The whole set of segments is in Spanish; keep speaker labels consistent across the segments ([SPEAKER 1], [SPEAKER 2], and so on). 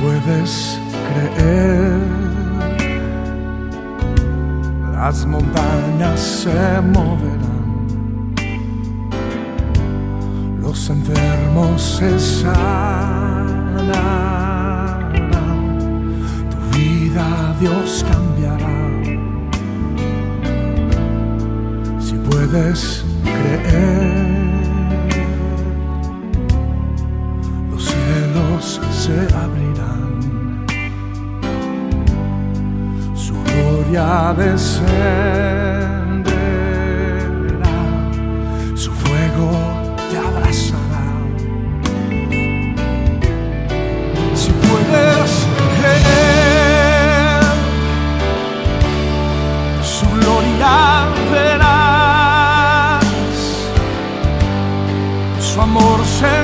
[SPEAKER 1] puedes creer, las montañas se moverán, los enfermos se sanarán, tu vida Dios cambiará. Si puedes creer. Gloria descenderá, su fuego te abrazará. Si puedes creer, su gloria verás, su amor sentirás,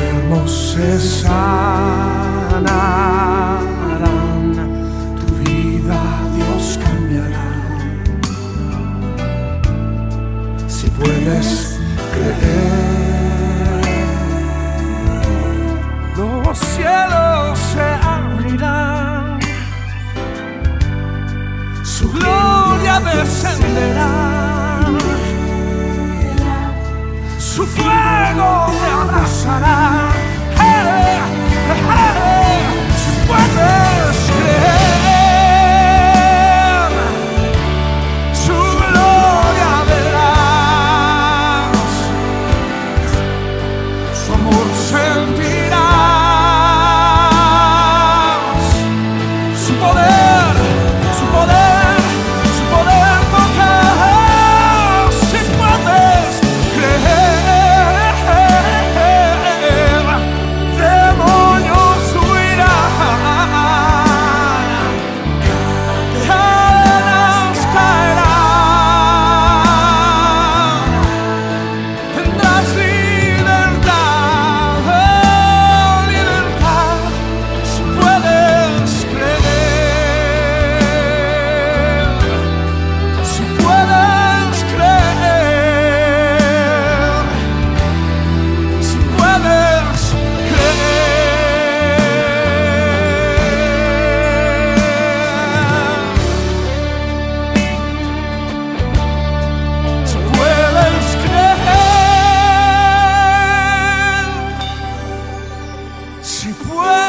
[SPEAKER 1] enfermos se sanarán, tu vida Dios cambiará. Si puedes creer, los cielos se abrirán. Su gloria descenderá, creer, si puedes